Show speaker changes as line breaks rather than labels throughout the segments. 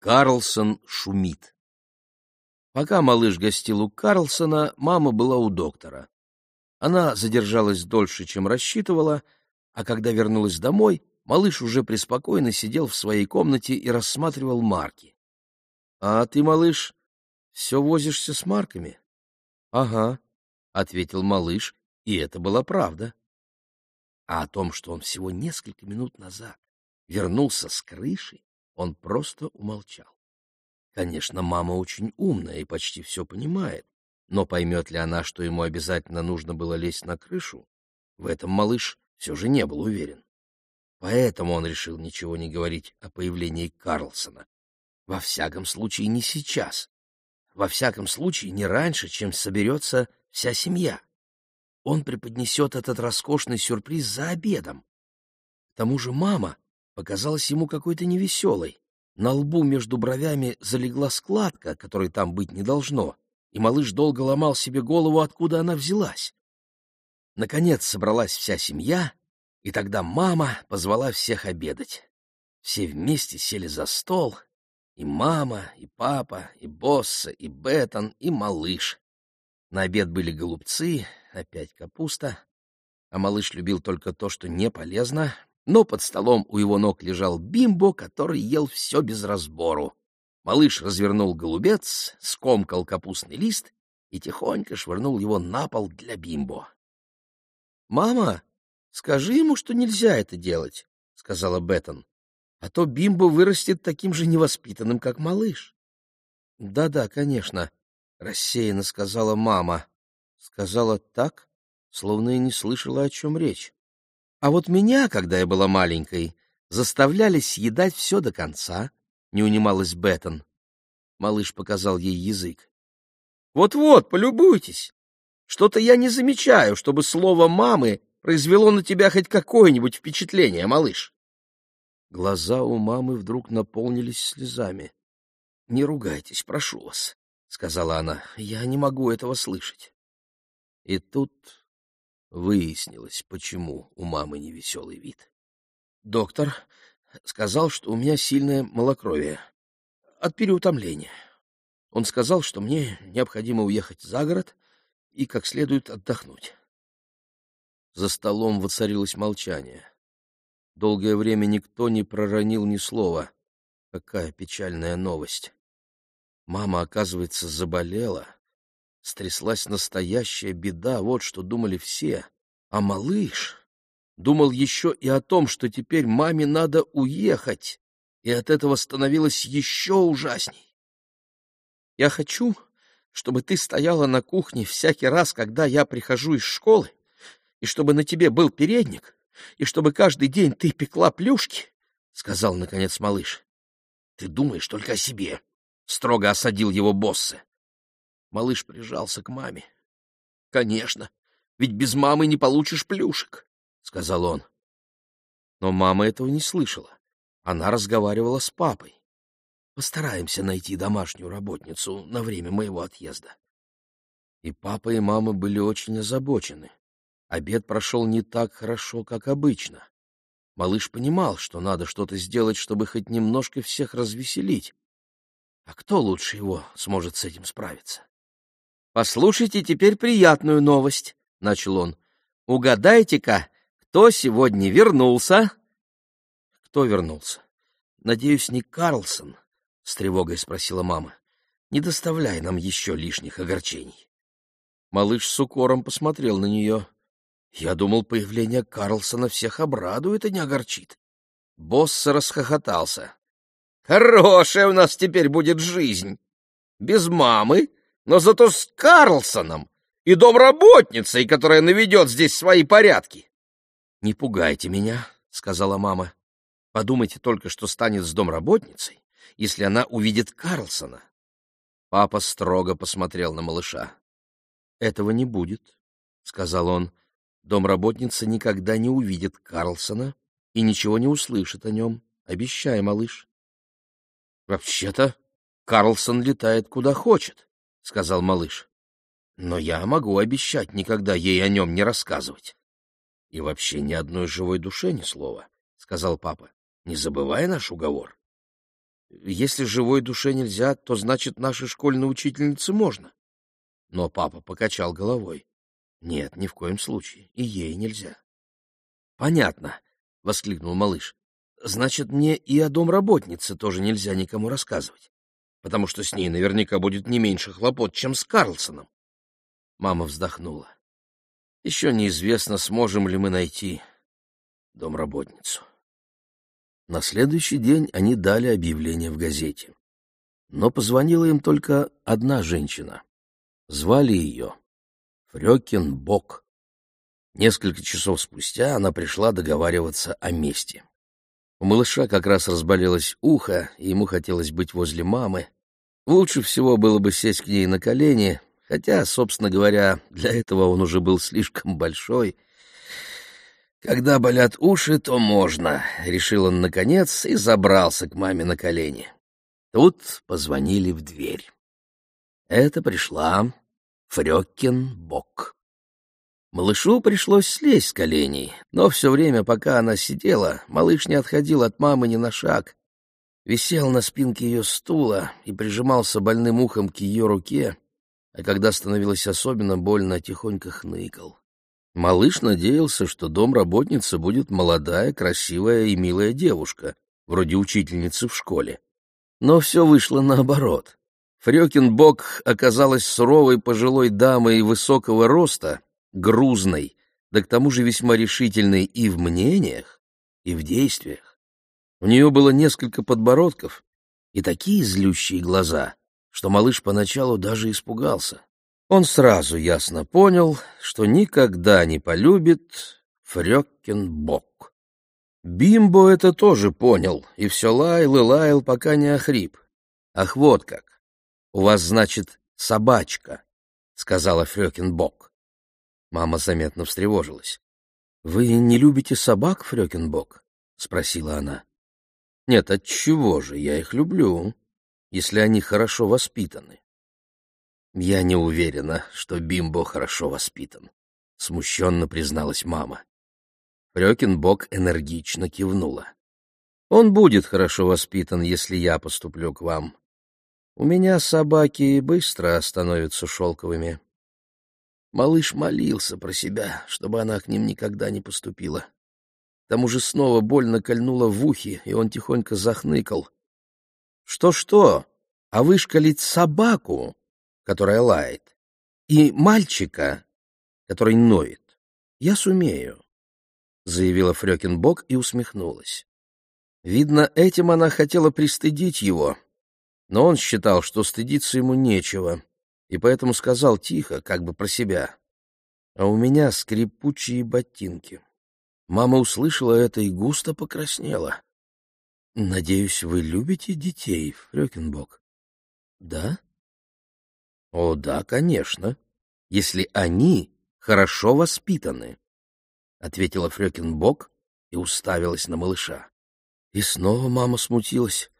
Карлсон шумит. Пока малыш гостил у Карлсона, мама была у доктора. Она задержалась дольше, чем рассчитывала, а когда вернулась домой, малыш уже преспокойно сидел в своей комнате и рассматривал марки. — А ты, малыш, все возишься с марками? — Ага, — ответил малыш, и это была правда. А о том, что он всего несколько минут назад вернулся с крыши, он просто умолчал. Конечно, мама очень умная и почти все понимает, но поймет ли она, что ему обязательно нужно было лезть на крышу? В этом малыш все же не был уверен. Поэтому он решил ничего не говорить о появлении Карлсона. Во всяком случае, не сейчас. Во всяком случае, не раньше, чем соберется вся семья. Он преподнесет этот роскошный сюрприз за обедом. К тому же мама показалась ему какой-то невеселой. На лбу между бровями залегла складка, которой там быть не должно, и малыш долго ломал себе голову, откуда она взялась. Наконец собралась вся семья, и тогда мама позвала всех обедать. Все вместе сели за стол, и мама, и папа, и Босса, и Беттон, и малыш. На обед были голубцы, опять капуста, а малыш любил только то, что не полезно, но под столом у его ног лежал бимбо, который ел все без разбору. Малыш развернул голубец, скомкал капустный лист и тихонько швырнул его на пол для бимбо. — Мама, скажи ему, что нельзя это делать, — сказала Беттон, — а то бимбо вырастет таким же невоспитанным, как малыш. Да — Да-да, конечно, — рассеянно сказала мама. Сказала так, словно и не слышала, о чем речь. А вот меня, когда я была маленькой, заставляли съедать все до конца, — не унималась Беттон. Малыш показал ей язык. Вот-вот, полюбуйтесь. Что-то я не замечаю, чтобы слово мамы произвело на тебя хоть какое-нибудь впечатление, малыш. Глаза у мамы вдруг наполнились слезами. — Не ругайтесь, прошу вас, — сказала она. — Я не могу этого слышать. И тут выяснилось, почему у мамы невеселый вид. Доктор сказал, что у меня сильное малокровие от переутомления. Он сказал, что мне необходимо уехать за город и как следует отдохнуть. За столом воцарилось молчание. Долгое время никто не проронил ни слова. Какая печальная новость. Мама, оказывается, заболела. Стряслась настоящая беда, вот что думали все. А малыш думал еще и о том, что теперь маме надо уехать, и от этого становилось еще ужасней. «Я хочу, чтобы ты стояла на кухне всякий раз, когда я прихожу из школы, и чтобы на тебе был передник, и чтобы каждый день ты пекла плюшки», — сказал, наконец, малыш. «Ты думаешь только о себе», — строго осадил его боссы. Малыш прижался к маме. — Конечно, ведь без мамы не получишь плюшек, — сказал он. Но мама этого не слышала. Она разговаривала с папой. Постараемся найти домашнюю работницу на время моего отъезда. И папа, и мама были очень озабочены. Обед прошел не так хорошо, как обычно. Малыш понимал, что надо что-то сделать, чтобы хоть немножко всех развеселить. А кто лучше его сможет с этим справиться? Послушайте теперь приятную новость, — начал он. Угадайте-ка, кто сегодня вернулся? Кто вернулся? Надеюсь, не Карлсон, — с тревогой спросила мама. Не доставляй нам еще лишних огорчений. Малыш с укором посмотрел на нее. Я думал, появление Карлсона всех обрадует и не огорчит. Босс расхохотался. Хорошая у нас теперь будет жизнь. Без мамы но зато с Карлсоном и домработницей, которая наведет здесь свои порядки. — Не пугайте меня, — сказала мама. — Подумайте только, что станет с домработницей, если она увидит Карлсона. Папа строго посмотрел на малыша. — Этого не будет, — сказал он. Домработница никогда не увидит Карлсона и ничего не услышит о нем. Обещай, малыш. — Вообще-то Карлсон летает куда хочет. — сказал малыш. — Но я могу обещать никогда ей о нем не рассказывать. — И вообще ни одной живой душе ни слова, — сказал папа. — Не забывай наш уговор. Если живой душе нельзя, то значит нашей школьной учительнице можно. Но папа покачал головой. Нет, ни в коем случае, и ей нельзя. Понятно, — воскликнул малыш. Значит, мне и о домработнице тоже нельзя никому рассказывать, потому что с ней наверняка будет не меньше хлопот, чем с Карлсоном. Мама вздохнула. Еще неизвестно, сможем ли мы найти домработницу. На следующий день они дали объявление в газете. Но позвонила им только одна женщина. Звали ее Фрёкин Бок. Несколько часов спустя она пришла договариваться о месте. У малыша как раз разболелось ухо, и ему хотелось быть возле мамы. Лучше всего было бы сесть к ней на колени, хотя, собственно говоря, для этого он уже был слишком большой. «Когда болят уши, то можно», — решил он наконец и забрался к маме на колени. Тут позвонили в дверь. Это пришла Фрёкин Бок. Малышу пришлось слезть с коленей, но все время, пока она сидела, малыш не отходил от мамы ни на шаг. Висел на спинке ее стула и прижимался больным ухом к ее руке, а когда становилось особенно больно, тихонько хныкал. Малыш надеялся, что домработница будет молодая, красивая и милая девушка, вроде учительницы в школе. Но все вышло наоборот. Фрёкинбок оказалась суровой пожилой дамой высокого роста, грузной, да к тому же весьма решительной и в мнениях, и в действиях. У нее было несколько подбородков и такие злющие глаза, что малыш поначалу даже испугался. Он сразу ясно понял, что никогда не полюбит Фрёккенбок. Бимбо это тоже понял, и все лаял и лаял, пока не охрип. Ах, вот как! У вас, значит, собачка, — сказала Фрёкинбок. Мама заметно встревожилась. — Вы не любите собак, Фрёкинбок? — спросила она. — Нет, от чего же? Я их люблю, если они хорошо воспитаны. — Я не уверена, что Бимбо хорошо воспитан, — смущенно призналась мама. Фрёкинбок энергично кивнула. — Он будет хорошо воспитан, если я поступлю к вам. У меня собаки быстро становятся шелковыми. Малыш молился про себя, чтобы она к ним никогда не поступила. К тому же снова больно кольнуло в ухе, и он тихонько захныкал. «Что-что? А вышкалить собаку, которая лает, и мальчика, который ноет, я сумею», — заявила Фрёкинбок и усмехнулась. Видно, этим она хотела пристыдить его, но он считал, что стыдиться ему нечего и поэтому сказал тихо, как бы про себя. А у меня скрипучие ботинки. Мама услышала это и густо покраснела. — Надеюсь, вы любите детей, Фрёкинбок? — Да? — О, да, конечно, если они хорошо воспитаны, — ответила Фрёкинбок и уставилась на малыша. И снова мама смутилась.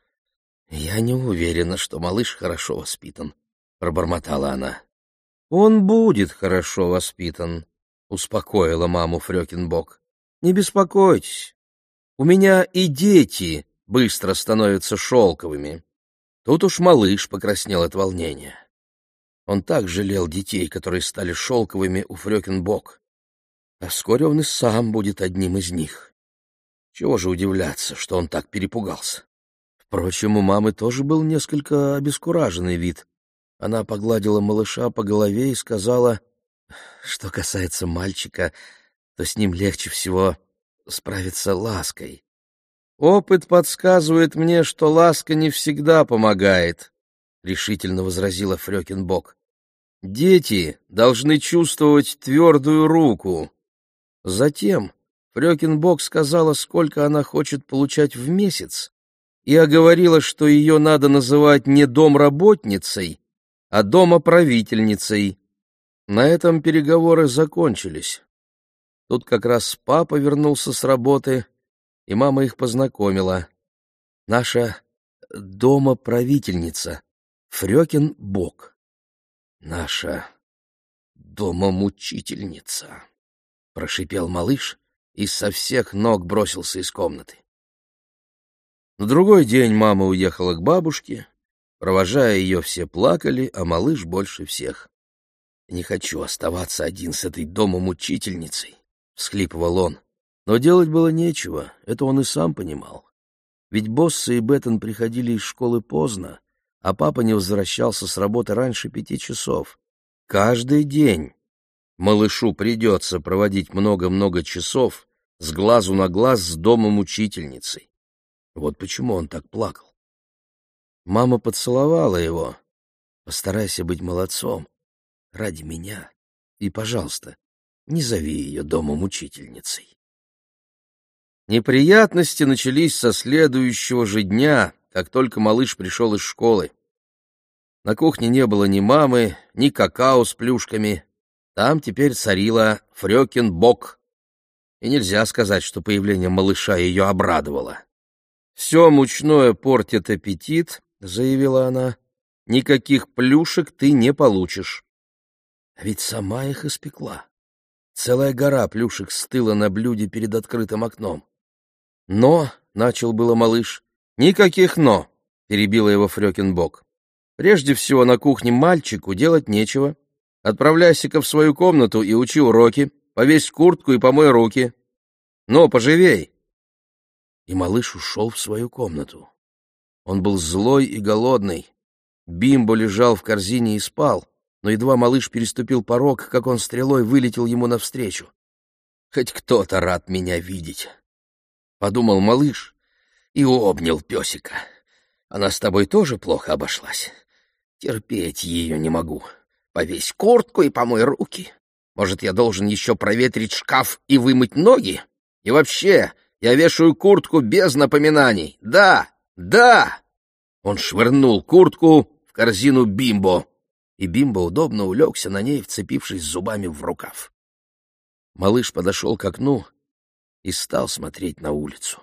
Я не уверена, что малыш хорошо воспитан пробормотала она. Он будет хорошо воспитан, успокоила маму Фрёкинбок. Не беспокойтесь. У меня и дети быстро становятся шелковыми. Тут уж малыш покраснел от волнения. Он так жалел детей, которые стали шелковыми у Фрёкинбок. А вскоре он и сам будет одним из них. Чего же удивляться, что он так перепугался? Впрочем, у мамы тоже был несколько обескураженный вид. Она погладила малыша по голове и сказала, что касается мальчика, то с ним легче всего справиться лаской. «Опыт подсказывает мне, что ласка не всегда помогает», — решительно возразила Фрёкинбок. «Дети должны чувствовать твердую руку». Затем Фрёкинбок сказала, сколько она хочет получать в месяц, и оговорила, что ее надо называть не домработницей, а дома правительницей. На этом переговоры закончились. Тут как раз папа вернулся с работы, и мама их познакомила. Наша дома правительница Фрёкин Бок. Наша дома-мучительница, прошипел малыш и со всех ног бросился из комнаты. На другой день мама уехала к бабушке. Провожая ее, все плакали, а малыш больше всех. «Не хочу оставаться один с этой домом учительницей», — всхлипывал он. Но делать было нечего, это он и сам понимал. Ведь Босса и Беттон приходили из школы поздно, а папа не возвращался с работы раньше пяти часов. Каждый день малышу придется проводить много-много часов с глазу на глаз с домом учительницей. Вот почему он так плакал. Мама поцеловала его. «Постарайся быть молодцом. Ради меня. И, пожалуйста, не зови ее домом учительницей». Неприятности начались со следующего же дня, как только малыш пришел из школы. На кухне не было ни мамы, ни какао с плюшками. Там теперь царила Фрёкин Бок. И нельзя сказать, что появление малыша ее обрадовало. «Все мучное портит аппетит», — заявила она. «Никаких плюшек ты не получишь». А ведь сама их испекла. Целая гора плюшек стыла на блюде перед открытым окном. «Но», — начал было малыш, — «никаких «но», — перебила его Фрёкинбок. «Прежде всего на кухне мальчику делать нечего. Отправляйся-ка в свою комнату и учи уроки, повесь куртку и помой руки. Но поживей!» И малыш ушел в свою комнату. Он был злой и голодный. Бимбо лежал в корзине и спал, но едва малыш переступил порог, как он стрелой вылетел ему навстречу. «Хоть кто-то рад меня видеть!» подумал малыш и обнял песика. Она с тобой тоже плохо обошлась. Терпеть ее не могу. Повесь куртку и помой руки. Может, я должен еще проветрить шкаф и вымыть ноги? И вообще, я вешаю куртку без напоминаний. Да, да!» Он швырнул куртку в корзину Бимбо, и Бимбо удобно улегся на ней, вцепившись зубами в рукав. Малыш подошел к окну и стал смотреть на улицу.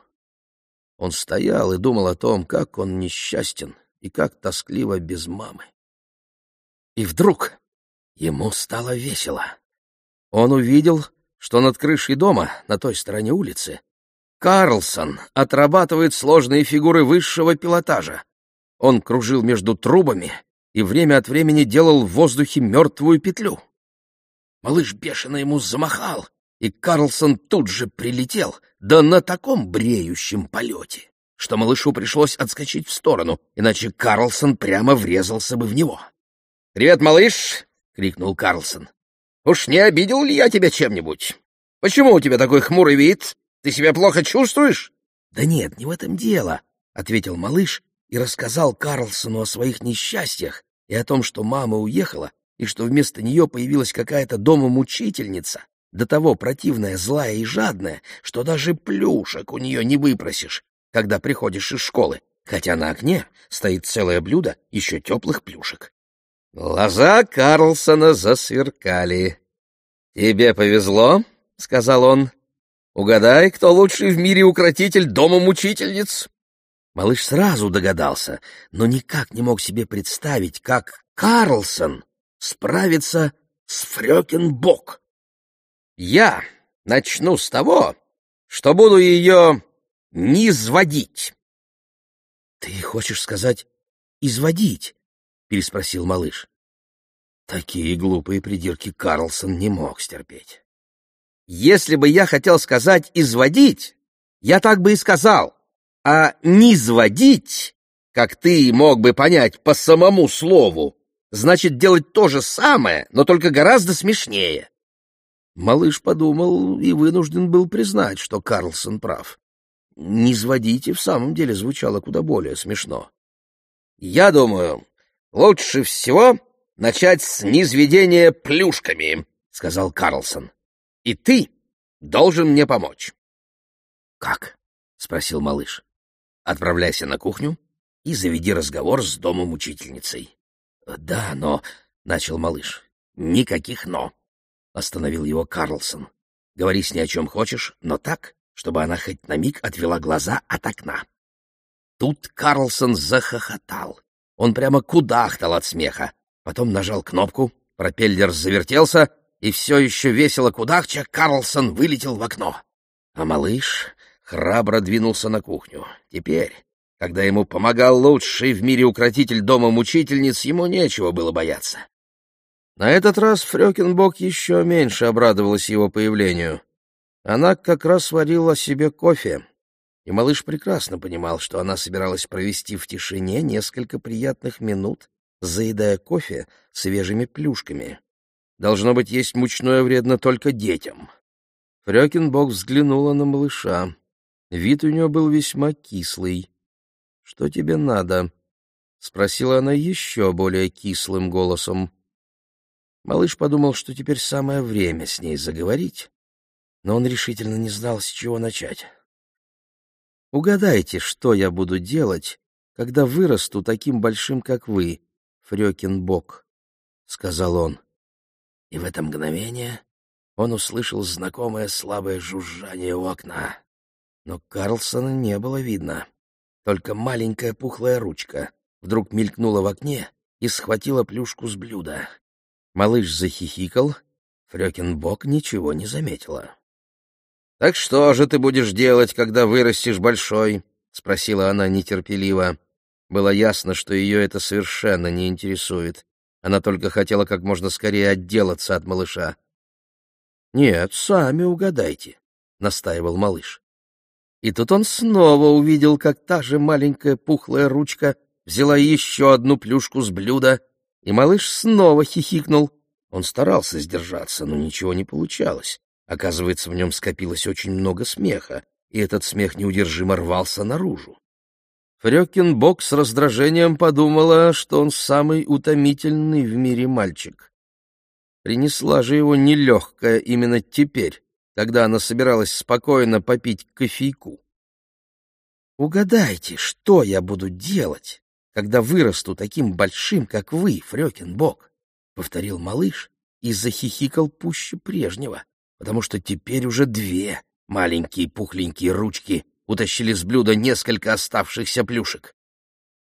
Он стоял и думал о том, как он несчастен и как тоскливо без мамы. И вдруг ему стало весело. Он увидел, что над крышей дома, на той стороне улицы, Карлсон отрабатывает сложные фигуры высшего пилотажа. Он кружил между трубами и время от времени делал в воздухе мертвую петлю. Малыш бешено ему замахал, и Карлсон тут же прилетел, да на таком бреющем полете, что малышу пришлось отскочить в сторону, иначе Карлсон прямо врезался бы в него. «Привет, малыш!» — крикнул Карлсон. «Уж не обидел ли я тебя чем-нибудь? Почему у тебя такой хмурый вид? Ты себя плохо чувствуешь?» «Да нет, не в этом дело», — ответил малыш и рассказал Карлсону о своих несчастьях и о том, что мама уехала, и что вместо нее появилась какая-то домомучительница, до того противная, злая и жадная, что даже плюшек у нее не выпросишь, когда приходишь из школы, хотя на окне стоит целое блюдо еще теплых плюшек. Глаза Карлсона засверкали. «Тебе повезло», — сказал он. «Угадай, кто лучший в мире укротитель дома мучительниц?» Малыш сразу догадался, но никак не мог себе представить, как Карлсон справится с Фрёкинбок. Я начну с того, что буду ее низводить. — Ты хочешь сказать «изводить»? — переспросил малыш. Такие глупые придирки Карлсон не мог стерпеть. Если бы я хотел сказать «изводить», я так бы и сказал, а «низводить», как ты мог бы понять по самому слову, значит делать то же самое, но только гораздо смешнее. Малыш подумал и вынужден был признать, что Карлсон прав. «Низводите» в самом деле звучало куда более смешно. «Я думаю, лучше всего начать с низведения плюшками», — сказал Карлсон. «И ты должен мне помочь». «Как?» — спросил малыш. «Отправляйся на кухню и заведи разговор с домом учительницей». «Да, но...» — начал малыш. «Никаких «но». Остановил его Карлсон. Говори с ней о чем хочешь, но так, чтобы она хоть на миг отвела глаза от окна. Тут Карлсон захохотал. Он прямо кудахтал от смеха. Потом нажал кнопку, пропеллер завертелся, и все еще весело кудахча Карлсон вылетел в окно. А малыш храбро двинулся на кухню. Теперь, Когда ему помогал лучший в мире укротитель дома мучительниц, ему нечего было бояться. На этот раз Фрёкинбок еще меньше обрадовалась его появлению. Она как раз варила себе кофе, и малыш прекрасно понимал, что она собиралась провести в тишине несколько приятных минут, заедая кофе свежими плюшками. Должно быть, есть мучное вредно только детям. Фрёкинбок взглянула на малыша. Вид у нее был весьма кислый. — Что тебе надо? — спросила она еще более кислым голосом. Малыш подумал, что теперь самое время с ней заговорить, но он решительно не знал, с чего начать. «Угадайте, что я буду делать, когда вырасту таким большим, как вы, Фрёкинбок», — сказал он. И в это мгновение он услышал знакомое слабое жужжание у окна. Но Карлсона не было видно. Только маленькая пухлая ручка вдруг мелькнула в окне и схватила плюшку с блюда. Малыш захихикал, Фрёкинбок ничего не заметила. — Так что же ты будешь делать, когда вырастешь большой? — спросила она нетерпеливо. Было ясно, что ее это совершенно не интересует. Она только хотела как можно скорее отделаться от малыша. — Нет, сами угадайте, — настаивал малыш. И тут он снова увидел, как та же маленькая пухлая ручка взяла еще одну плюшку с блюда, и малыш снова хихикнул. Он старался сдержаться, но ничего не получалось. Оказывается, в нем скопилось очень много смеха, и этот смех неудержимо рвался наружу. Фрёкинбок с раздражением подумала, что он самый утомительный в мире мальчик. Принесла же его нелегкая именно теперь, когда она собиралась спокойно попить кофейку. «Угадайте, что я буду делать, когда вырасту таким большим, как вы, Фрёкинбок?» — повторил малыш и захихикал пуще прежнего, потому что теперь уже две маленькие пухленькие ручки утащили с блюда несколько оставшихся плюшек.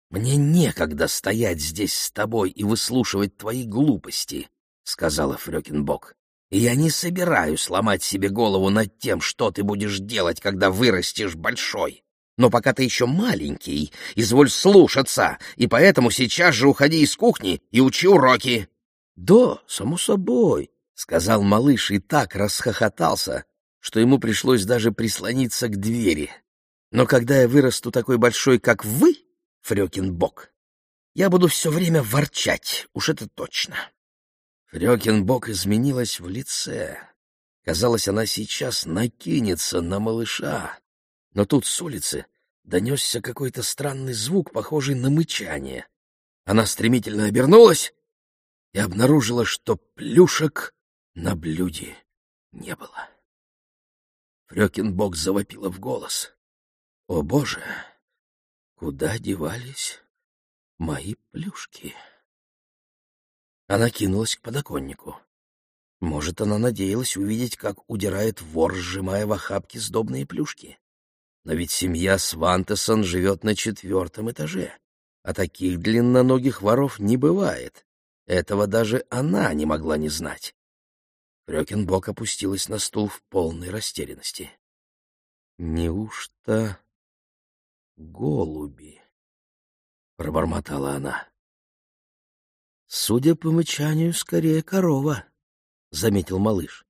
«Мне некогда стоять здесь с тобой и выслушивать твои глупости», — сказала Фрёкинбок и я не собираюсь ломать себе голову над тем, что ты будешь делать, когда вырастешь большой. Но пока ты еще маленький, изволь слушаться, и поэтому сейчас же уходи из кухни и учи уроки. — Да, само собой, — сказал малыш и так расхохотался, что ему пришлось даже прислониться к двери. Но когда я вырасту такой большой, как вы, Фрёкинбок, я буду все время ворчать, уж это точно. Фрёкинбок изменилась в лице. Казалось, она сейчас накинется на малыша. Но тут с улицы донесся какой-то странный звук, похожий на мычание. Она стремительно обернулась и обнаружила, что плюшек на блюде не было. Фрёкинбок завопила в голос. «О, Боже! Куда девались мои плюшки?» Она кинулась к подоконнику. Может, она надеялась увидеть, как удирает вор, сжимая в охапке сдобные плюшки. Но ведь семья Свантесон живет на четвертом этаже, а таких длинноногих воров не бывает. Этого даже она не могла не знать. Фрёкинбок опустилась на стул в полной растерянности. «Неужто голуби?» — пробормотала она. Судя по мычанию, скорее корова, — заметил малыш.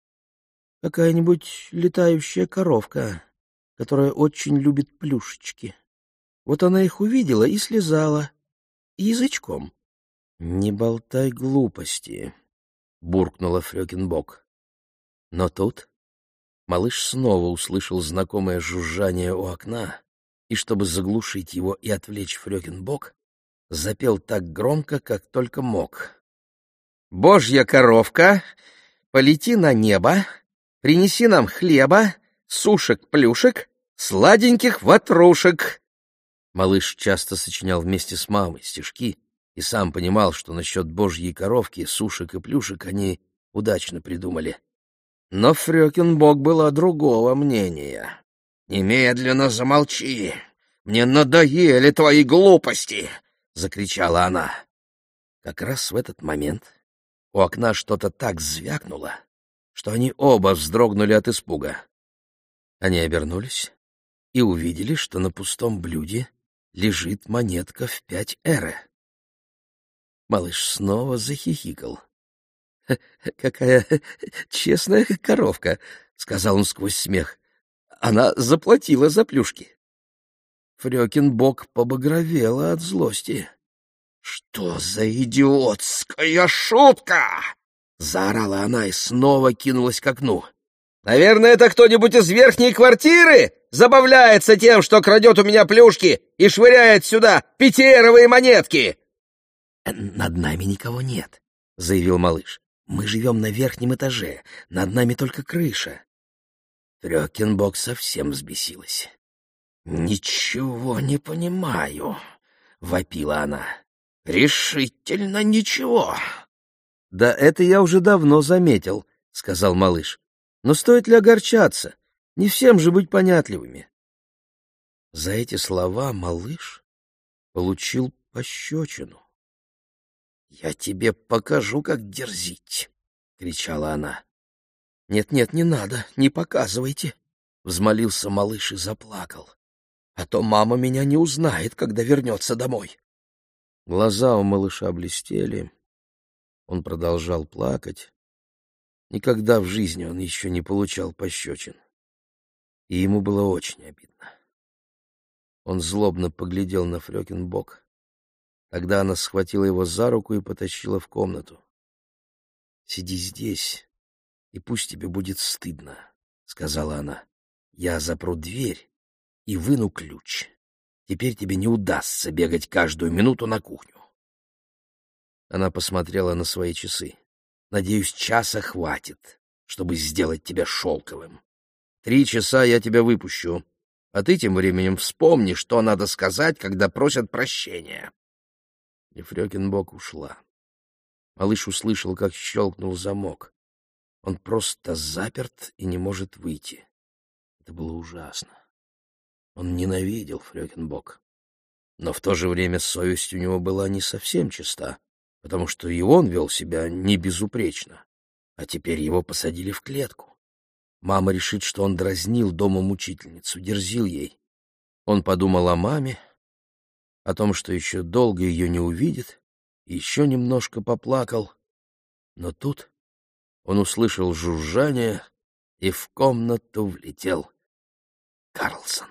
Какая-нибудь летающая коровка, которая очень любит плюшечки. Вот она их увидела и слезала. Язычком. — Не болтай глупости, — буркнула Фрёкинбок. Но тут малыш снова услышал знакомое жужжание у окна, и чтобы заглушить его и отвлечь Фрёкинбок, запел так громко, как только мог. «Божья коровка, полети на небо, принеси нам хлеба, сушек-плюшек, сладеньких ватрушек». Малыш часто сочинял вместе с мамой стишки и сам понимал, что насчет божьей коровки, сушек и плюшек они удачно придумали. Но Фрёкинбок была другого мнения. «Немедленно замолчи! Мне надоели твои глупости!» закричала она. Как раз в этот момент у окна что-то так звякнуло, что они оба вздрогнули от испуга. Они обернулись и увидели, что на пустом блюде лежит монетка в пять эре. Малыш снова захихикал. — Какая честная коровка, — сказал он сквозь смех. — Она заплатила за плюшки. Фрёкин бок побагровела от злости. — Что за идиотская шутка! — заорала она и снова кинулась к окну. — Наверное, это кто-нибудь из верхней квартиры забавляется тем, что крадет у меня плюшки и швыряет сюда пятиэровые монетки. — Над нами никого нет, — заявил малыш. — Мы живем на верхнем этаже, над нами только крыша. Трёкинбок совсем взбесилась. «Ничего не понимаю», — вопила она. «Решительно ничего». «Да это я уже давно заметил», — сказал малыш. «Но стоит ли огорчаться? Не всем же быть понятливыми». За эти слова малыш получил пощечину. «Я тебе покажу, как дерзить!» — кричала она. «Нет-нет, не надо, не показывайте!» — взмолился малыш и заплакал а то мама меня не узнает, когда вернется домой. Глаза у малыша блестели. Он продолжал плакать. Никогда в жизни он еще не получал пощечин. И ему было очень обидно. Он злобно поглядел на Фрёкинбок. Тогда она схватила его за руку и потащила в комнату. — Сиди здесь, и пусть тебе будет стыдно, — сказала она. — Я запру дверь и выну ключ. Теперь тебе не удастся бегать каждую минуту на кухню. Она посмотрела на свои часы. Надеюсь, часа хватит, чтобы сделать тебя шелковым. Три часа я тебя выпущу, а ты тем временем вспомни, что надо сказать, когда просят прощения. И Фрёкинбок ушла. Малыш услышал, как щелкнул замок. Он просто заперт и не может выйти. Это было ужасно. Он ненавидел Фрёкинбок. Но в то же время совесть у него была не совсем чиста, потому что и он вел себя не безупречно. А теперь его посадили в клетку. Мама решит, что он дразнил дома мучительницу, дерзил ей. Он подумал о маме, о том, что еще долго ее не увидит, еще немножко поплакал. Но тут он услышал жужжание, и в комнату влетел Карлсон.